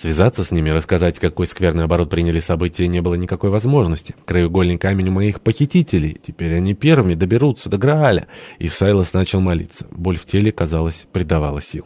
Связаться с ними, рассказать, какой скверный оборот приняли события, не было никакой возможности. Краеугольный камень у моих похитителей. Теперь они первыми доберутся до Грааля. И Сайлос начал молиться. Боль в теле, казалось, придавала сил.